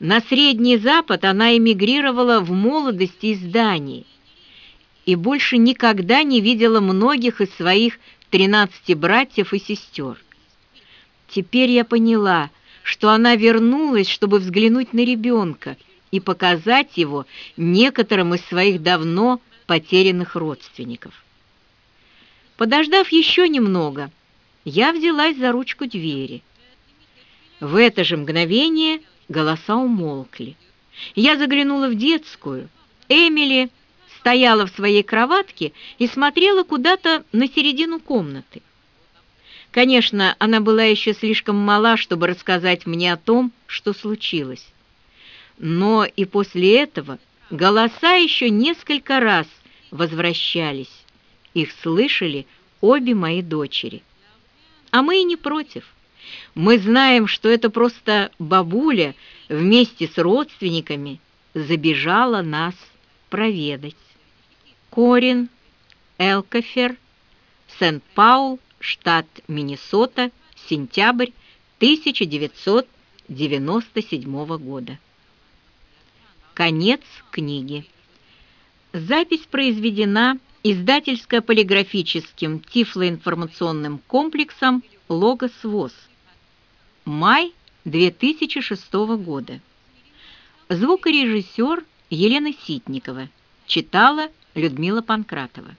На Средний Запад она эмигрировала в молодости из Дании и больше никогда не видела многих из своих 13 братьев и сестер. Теперь я поняла, что она вернулась, чтобы взглянуть на ребенка и показать его некоторым из своих давно потерянных родственников. Подождав еще немного, я взялась за ручку двери. В это же мгновение голоса умолкли. Я заглянула в детскую. Эмили стояла в своей кроватке и смотрела куда-то на середину комнаты. Конечно, она была еще слишком мала, чтобы рассказать мне о том, что случилось. Но и после этого голоса еще несколько раз возвращались. Их слышали обе мои дочери. А мы и не против. Мы знаем, что это просто бабуля вместе с родственниками забежала нас проведать. Корин, Элкофер, Сент-Паул, штат Миннесота, сентябрь 1997 года. Конец книги. Запись произведена издательско-полиграфическим тифлоинформационным комплексом «Логос ВОЗ». Май 2006 года. Звукорежиссер Елена Ситникова. Читала Людмила Панкратова.